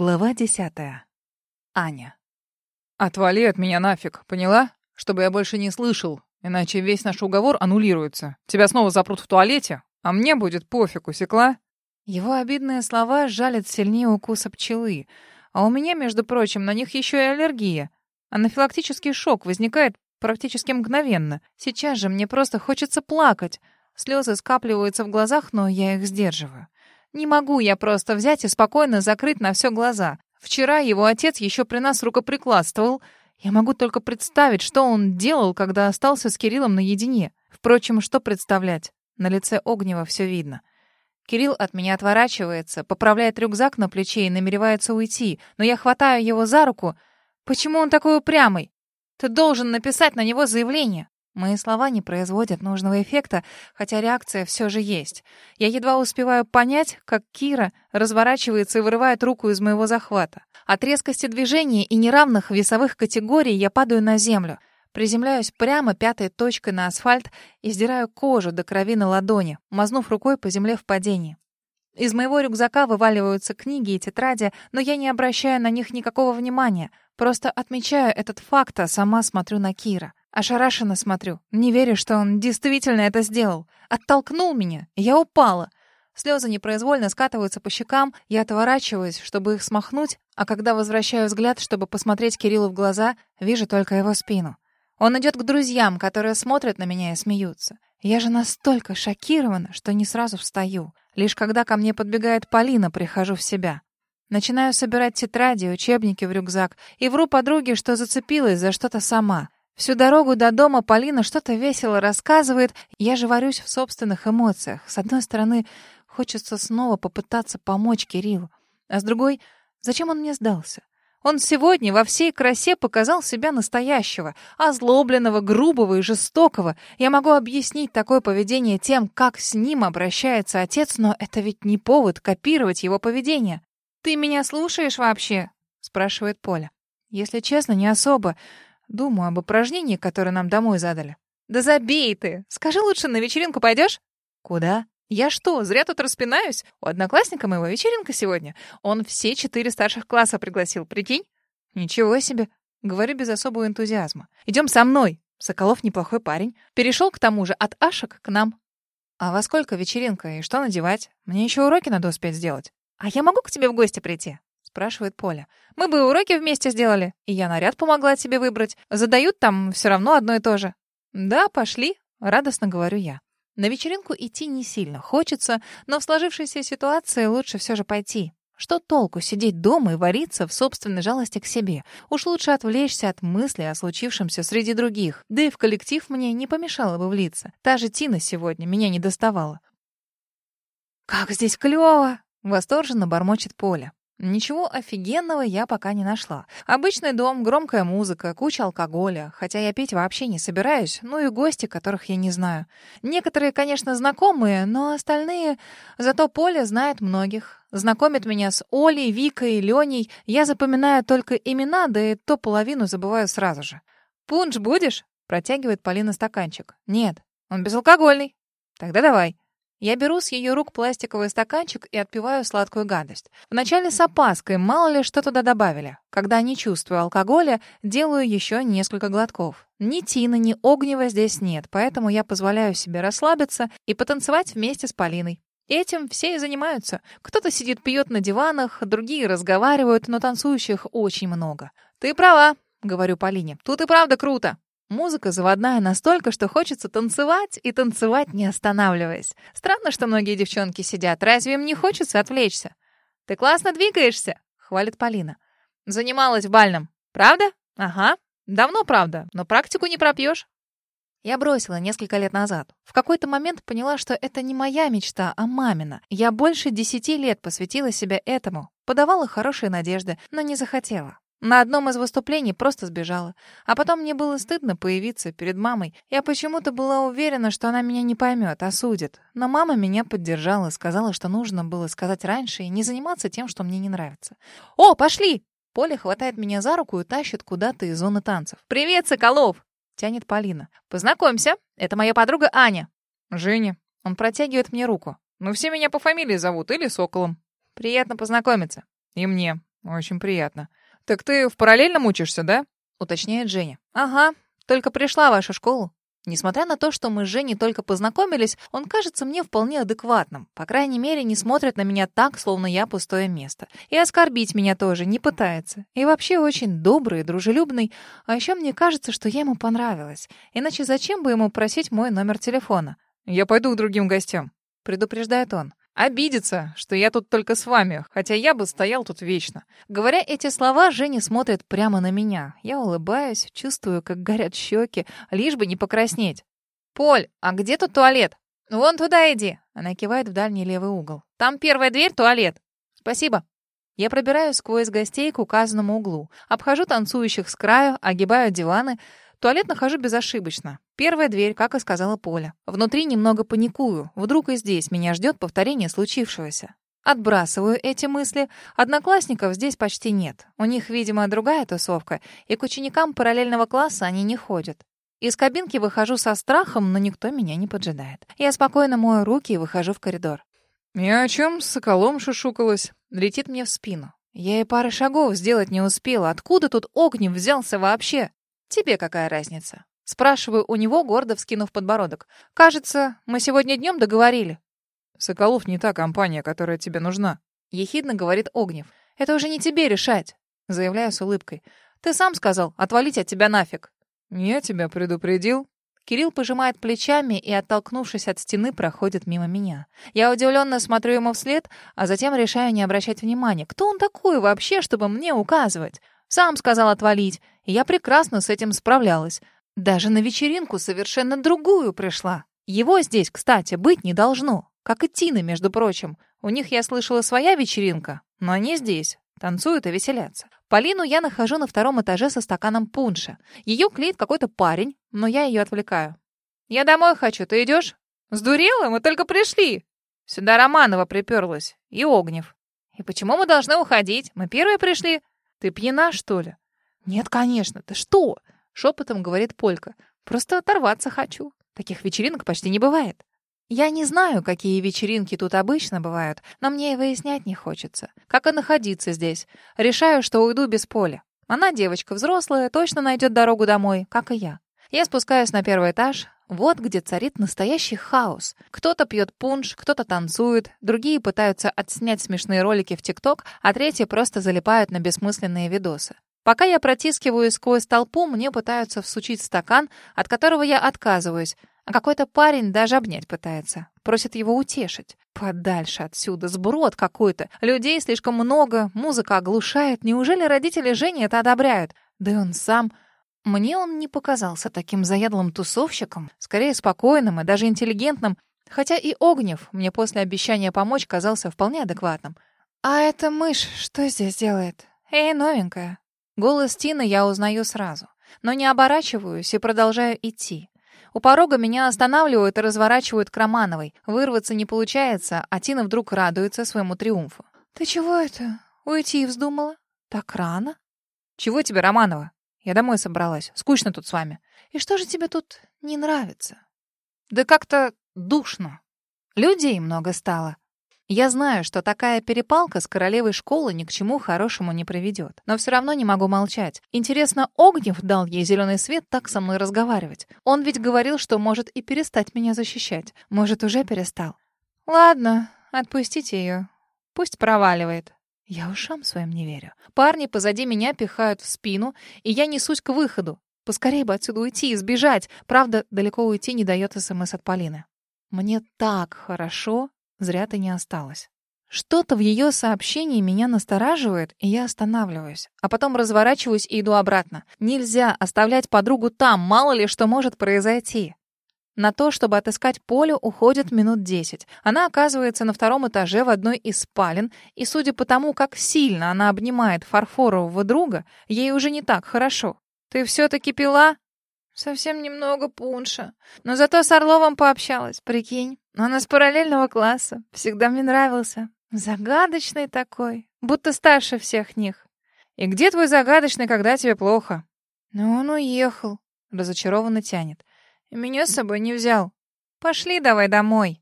Глава десятая. Аня. «Отвали от меня нафиг, поняла? Чтобы я больше не слышал, иначе весь наш уговор аннулируется. Тебя снова запрут в туалете, а мне будет пофиг, усекла?» Его обидные слова жалят сильнее укуса пчелы. А у меня, между прочим, на них еще и аллергия. Анафилактический шок возникает практически мгновенно. Сейчас же мне просто хочется плакать. Слезы скапливаются в глазах, но я их сдерживаю. Не могу я просто взять и спокойно закрыть на все глаза. Вчера его отец еще при нас рукоприкладствовал. Я могу только представить, что он делал, когда остался с Кириллом наедине. Впрочем, что представлять? На лице Огнева все видно. Кирилл от меня отворачивается, поправляет рюкзак на плече и намеревается уйти, но я хватаю его за руку. Почему он такой упрямый? Ты должен написать на него заявление. Мои слова не производят нужного эффекта, хотя реакция все же есть. Я едва успеваю понять, как Кира разворачивается и вырывает руку из моего захвата. От резкости движения и неравных весовых категорий я падаю на землю. Приземляюсь прямо пятой точкой на асфальт и сдираю кожу до крови на ладони, мазнув рукой по земле в падении. Из моего рюкзака вываливаются книги и тетради, но я не обращаю на них никакого внимания. Просто отмечаю этот факт, а сама смотрю на Кира. Ошарашенно смотрю, не верю, что он действительно это сделал. Оттолкнул меня, я упала. Слезы непроизвольно скатываются по щекам, я отворачиваюсь, чтобы их смахнуть, а когда возвращаю взгляд, чтобы посмотреть Кириллу в глаза, вижу только его спину. Он идет к друзьям, которые смотрят на меня и смеются. Я же настолько шокирована, что не сразу встаю. Лишь когда ко мне подбегает Полина, прихожу в себя. Начинаю собирать тетради, учебники в рюкзак и вру подруге, что зацепилась за что-то сама — Всю дорогу до дома Полина что-то весело рассказывает. Я же варюсь в собственных эмоциях. С одной стороны, хочется снова попытаться помочь Кириллу. А с другой, зачем он мне сдался? Он сегодня во всей красе показал себя настоящего, озлобленного, грубого и жестокого. Я могу объяснить такое поведение тем, как с ним обращается отец, но это ведь не повод копировать его поведение. «Ты меня слушаешь вообще?» — спрашивает Поля. «Если честно, не особо. Думаю об упражнении, которое нам домой задали. Да забей ты! Скажи лучше, на вечеринку пойдешь? Куда? Я что, зря тут распинаюсь? У одноклассника моего вечеринка сегодня. Он все четыре старших класса пригласил, прикинь? Ничего себе. Говорю без особого энтузиазма. Идем со мной. Соколов неплохой парень. Перешел к тому же от Ашек к нам. А во сколько вечеринка и что надевать? Мне еще уроки надо успеть сделать. А я могу к тебе в гости прийти? Спрашивает Поля. Мы бы уроки вместе сделали, и я наряд помогла тебе выбрать. Задают там все равно одно и то же. Да, пошли, радостно говорю я. На вечеринку идти не сильно хочется, но в сложившейся ситуации лучше все же пойти. Что толку сидеть дома и вариться в собственной жалости к себе? Уж лучше отвлечься от мыслей о случившемся среди других. Да и в коллектив мне не помешало бы влиться. Та же Тина сегодня меня не доставала. «Как здесь клёво!» — восторженно бормочет Поля. Ничего офигенного я пока не нашла. Обычный дом, громкая музыка, куча алкоголя, хотя я пить вообще не собираюсь, ну и гости, которых я не знаю. Некоторые, конечно, знакомые, но остальные... Зато Поля знает многих. Знакомит меня с Олей, Викой, Леней. Я запоминаю только имена, да и то половину забываю сразу же. «Пунш будешь?» — протягивает Полина стаканчик. «Нет, он безалкогольный». «Тогда давай». Я беру с ее рук пластиковый стаканчик и отпиваю сладкую гадость. Вначале с опаской, мало ли что туда добавили. Когда не чувствую алкоголя, делаю еще несколько глотков. Ни Тины, ни Огнева здесь нет, поэтому я позволяю себе расслабиться и потанцевать вместе с Полиной. Этим все и занимаются. Кто-то сидит пьет на диванах, другие разговаривают, но танцующих очень много. «Ты права», — говорю Полине. «Тут и правда круто. Музыка заводная настолько, что хочется танцевать и танцевать, не останавливаясь. Странно, что многие девчонки сидят. Разве им не хочется отвлечься? «Ты классно двигаешься», — хвалит Полина. «Занималась в бальном. Правда? Ага. Давно, правда, но практику не пропьешь». Я бросила несколько лет назад. В какой-то момент поняла, что это не моя мечта, а мамина. Я больше десяти лет посвятила себя этому. Подавала хорошие надежды, но не захотела. На одном из выступлений просто сбежала. А потом мне было стыдно появиться перед мамой. Я почему-то была уверена, что она меня не поймет, осудит. Но мама меня поддержала, сказала, что нужно было сказать раньше и не заниматься тем, что мне не нравится. «О, пошли!» Поля хватает меня за руку и тащит куда-то из зоны танцев. «Привет, Соколов!» — тянет Полина. «Познакомься, это моя подруга Аня». «Женя». Он протягивает мне руку. «Ну, все меня по фамилии зовут или Соколом». «Приятно познакомиться». «И мне». Очень приятно. Так ты в параллельном учишься, да? Уточняет Женя. Ага, только пришла в вашу школу. Несмотря на то, что мы с Женей только познакомились, он кажется мне вполне адекватным. По крайней мере, не смотрит на меня так, словно я пустое место. И оскорбить меня тоже не пытается. И вообще очень добрый дружелюбный. А еще мне кажется, что я ему понравилась. Иначе зачем бы ему просить мой номер телефона? «Я пойду к другим гостям», — предупреждает он. Обидится, что я тут только с вами, хотя я бы стоял тут вечно. Говоря эти слова, Женя смотрит прямо на меня. Я улыбаюсь, чувствую, как горят щеки, лишь бы не покраснеть. «Поль, а где тут туалет?» «Вон туда иди», — она кивает в дальний левый угол. «Там первая дверь, туалет». «Спасибо». Я пробираюсь сквозь гостей к указанному углу, обхожу танцующих с краю, огибаю диваны, Туалет нахожу безошибочно. Первая дверь, как и сказала Поля. Внутри немного паникую. Вдруг и здесь меня ждет повторение случившегося. Отбрасываю эти мысли. Одноклассников здесь почти нет. У них, видимо, другая тусовка, и к ученикам параллельного класса они не ходят. Из кабинки выхожу со страхом, но никто меня не поджидает. Я спокойно мою руки и выхожу в коридор. «Я о чем с соколом шушукалась?» Летит мне в спину. Я и пары шагов сделать не успела. Откуда тут огнем взялся вообще? «Тебе какая разница?» Спрашиваю у него, гордо вскинув подбородок. «Кажется, мы сегодня днем договорили». «Соколов не та компания, которая тебе нужна», — ехидно говорит Огнев. «Это уже не тебе решать», — заявляю с улыбкой. «Ты сам сказал, отвалить от тебя нафиг». «Я тебя предупредил». Кирилл пожимает плечами и, оттолкнувшись от стены, проходит мимо меня. Я удивленно смотрю ему вслед, а затем решаю не обращать внимания. Кто он такой вообще, чтобы мне указывать? Сам сказал отвалить, и я прекрасно с этим справлялась. Даже на вечеринку совершенно другую пришла. Его здесь, кстати, быть не должно. Как и Тины, между прочим. У них, я слышала, своя вечеринка, но они здесь. Танцуют и веселятся. Полину я нахожу на втором этаже со стаканом пунша. Ее клеит какой-то парень, но я ее отвлекаю. «Я домой хочу, ты идешь?» «Сдурела? Мы только пришли!» Сюда Романова приперлась. И Огнев. «И почему мы должны уходить? Мы первые пришли. Ты пьяна, что ли?» «Нет, конечно. Ты что?» — шепотом говорит Полька. «Просто оторваться хочу. Таких вечеринок почти не бывает». Я не знаю, какие вечеринки тут обычно бывают, но мне и выяснять не хочется. Как и находиться здесь. Решаю, что уйду без Поля. Она девочка взрослая, точно найдет дорогу домой, как и я. Я спускаюсь на первый этаж. Вот где царит настоящий хаос. Кто-то пьет пунш, кто-то танцует, другие пытаются отснять смешные ролики в ТикТок, а третьи просто залипают на бессмысленные видосы. Пока я протискиваюсь сквозь толпу, мне пытаются всучить стакан, от которого я отказываюсь, а какой-то парень даже обнять пытается. Просит его утешить. Подальше отсюда, сброд какой-то. Людей слишком много, музыка оглушает. Неужели родители Жени это одобряют? Да и он сам... Мне он не показался таким заядлым тусовщиком, скорее спокойным и даже интеллигентным, хотя и Огнев мне после обещания помочь казался вполне адекватным. «А эта мышь что здесь делает? Эй, новенькая!» Голос Тины я узнаю сразу, но не оборачиваюсь и продолжаю идти. У порога меня останавливают и разворачивают к Романовой. Вырваться не получается, а Тина вдруг радуется своему триумфу. «Ты чего это? Уйти вздумала? Так рано?» «Чего тебе, Романова?» Я домой собралась. Скучно тут с вами. И что же тебе тут не нравится? Да как-то душно. Людей много стало. Я знаю, что такая перепалка с королевой школы ни к чему хорошему не приведет. Но все равно не могу молчать. Интересно, Огнев дал ей зеленый свет так со мной разговаривать. Он ведь говорил, что может и перестать меня защищать. Может, уже перестал. Ладно, отпустите ее. Пусть проваливает. Я ушам своим не верю. Парни позади меня пихают в спину, и я несусь к выходу. Поскорее бы отсюда уйти и сбежать. Правда, далеко уйти не дает СМС от Полины. Мне так хорошо, зря ты не осталась. Что-то в ее сообщении меня настораживает, и я останавливаюсь. А потом разворачиваюсь и иду обратно. Нельзя оставлять подругу там, мало ли что может произойти. На то, чтобы отыскать Полю, уходит минут десять. Она оказывается на втором этаже в одной из спален, и судя по тому, как сильно она обнимает фарфорового друга, ей уже не так хорошо. «Ты все-таки пила?» «Совсем немного пунша. Но зато с Орловым пообщалась, прикинь. Он из параллельного класса. Всегда мне нравился. Загадочный такой, будто старше всех них. И где твой загадочный, когда тебе плохо?» «Ну, он уехал», — разочарованно тянет. Меня с собой не взял. Пошли давай домой.